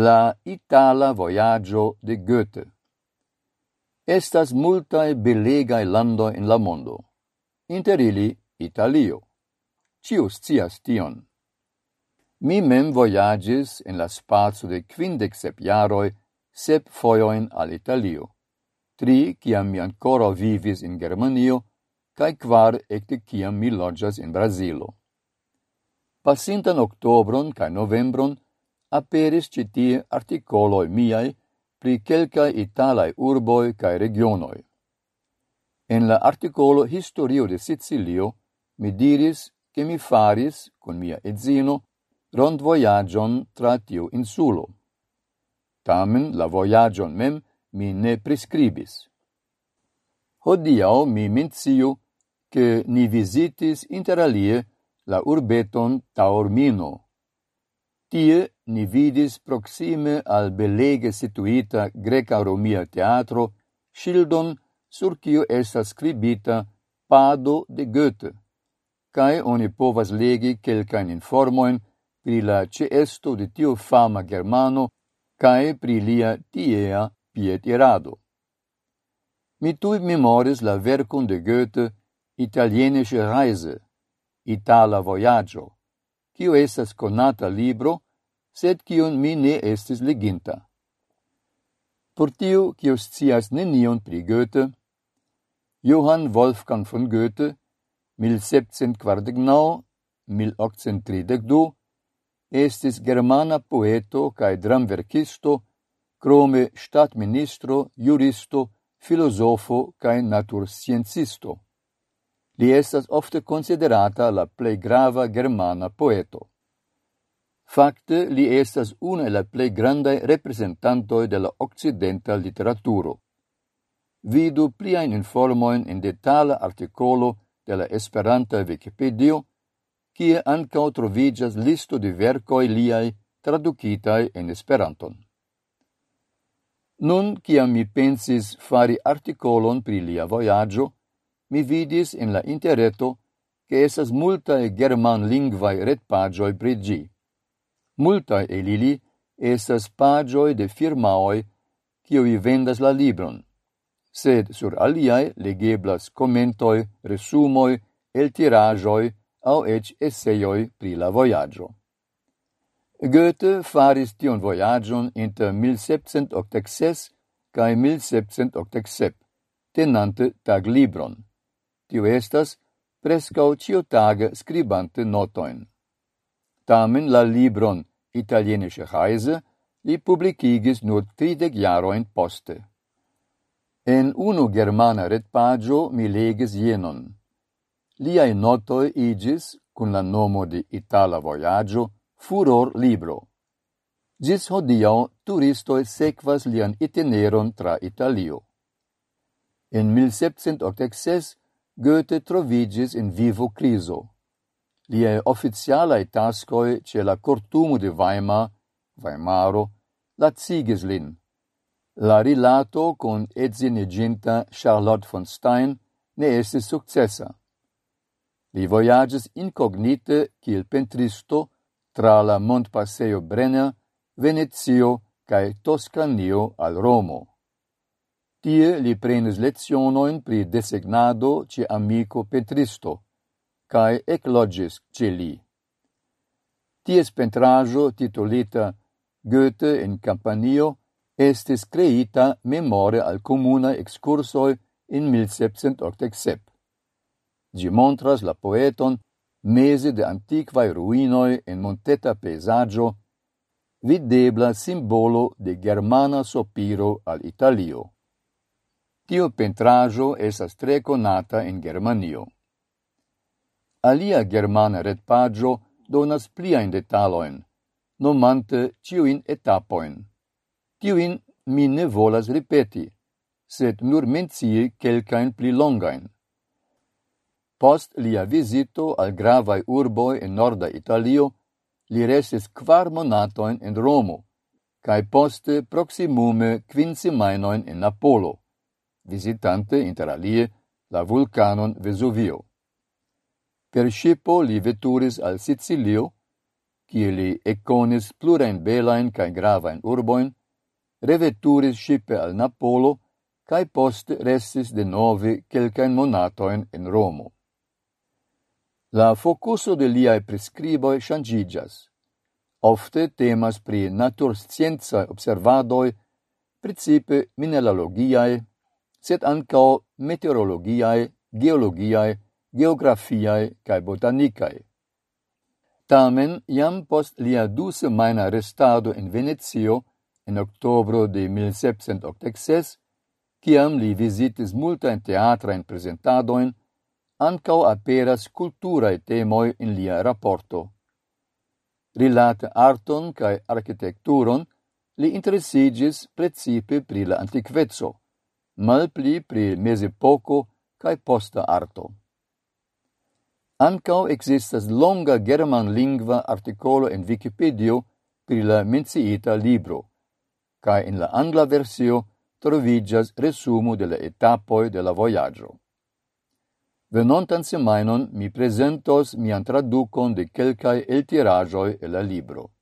la Itala voyaggio de Goethe. Estas multae belegae lando in la mondo, inter ili Italio. Cius cias tion. Mi mem voyagis in la spazio de quindec sep jaroi sep foioin al Italio, tri ciam mi ancora vivis in Germanio, cae quar ecte ciam mi loggias in Brasilo. Passintan octobron cae novembron aperis citie articoloi miai pri quelcae italae urboi cae regionoi. En la articolo Historio de Sicilio mi diris che mi faris, con mia edzino, rond voyagion tra tiu insulo. Tamen la voyagion mem mi ne prescribis. Hodiao mi menciu che ni visitis interalie la urbeton Taormino, Tie ni vidis proxime al belege situita Greca-Romia teatro Schildon sur cio estas scribita Pado de Goethe, cae oni povas legi quelcaen informoen pri la ceesto de tio fama germano cae pri lia tiea pietirado. Mi tui memoris la vercum de Goethe Italienische Reise, Itala Voyaggio, cio estas conata libro sed cion mi ne estis leginta. Por tiu, cio scias nenion pri Goethe, Johann Wolfgang von Goethe, 1749-1832, estis germana poeto cae dramverkisto, crome statministro, juristo, filosofo cae natursciencisto. Li estas ofte considerata la plei grava germana poeto. Fakte, li estas unu el la plej grandaj reprezentantoj de la okcidenta literaturo. Vidu pliajn informojn en detala artikolo de la Esperanta Wikipedio, kie ankaŭ troviĝas listo de verkoj liaj tradukitaj en Esperanton. Nun, kiam mi pensis fari artikolon pri lia vojaĝo, mi vidis en la interreto che esas multae german lingvae retpagioi pri gi. Multae elili estas pagioi de firmaoi kioi vendas la libron, sed sur aliae legeblas commentoi, resumoi, el tirajoi au ec esseioi pri la voyaggio. Goethe faris tion voyagion inter 1786 cae 1787, tenante tag libron. Tio estas prescau cio tage scribante notoin. Tamen la libron italienische Reise li publicigis nur tridec jaroin poste. En unu germana retpagio mi legis jenon. Liai notoi igis, cun la nomo di Itala Voyaggio, furor libro. Gis hodiau turistoi sequas lian itineron tra Italio. En 1786 Goethe trovigis in vivo criso Liei officialae tascoi ce la cortumu de Weimar, Weimaro, lacigis lin. La rilato con edzineginta Charlotte von Stein ne estis successa. Li voyages incognite cil pentristo tra la Montpasseio Brenner, Venezio cae Toscanio al Romo. Tie li prenis lezionoin pri designado ce amico pentristo, cae eclogis ce li. Ties pentrajo titolita Goethe in Campanio estis creita memore al comuna excursoi in 1787. Gi montras la poeton mese de antiquae ruinoi en monteta peisaggio videbla simbolo de germana sopiro al Italio. Tio pentrajo esas tre conata in Germanio. Alia germana retpagio donas pliajn detalojn, nomante ciuin etapoin. Tiuin mi ne volas ripeti, sed nur mencii kelkajn pli longain. Post lia visito al gravae urboi en norda Italio, li restis quar monatoin en Romo, cae poste proximume kvin semajnojn in Napolo, visitante interalie la vulcanon Vesuvio. Per scipo li veturis al Sicilio, kie li econis plurain belain cae gravain urboin, reveturis shipe al Napolo, cae post restis de nove quelcaen monatoin in Romo. La focuso de liae prescriboi changigas. Ofte temas pri naturscienzae observadoi, principe mineralogiae, sed ancao meteorologiae, geologiae, geografiae cae botanicae. Tamen, iam post lia du semaina restado in Venezio, in octobro de 1786, ciam li visitis multain teatrain presentadoin, ancau aperas culturae temoi in lia rapporto. Rilate arton cae architecturon, li interesigis precipe pri la antiquezzo, mal pli pri mesepoco cae posta arto. Ancao existas longa german lingua articolo en Wikipedia pri la menciita libro, cae in la angla versio trovigas resumo de la etapoi de la voyaggio. Venontan semainon mi presentos mian traducon de quelcae el tirajoi e la libro.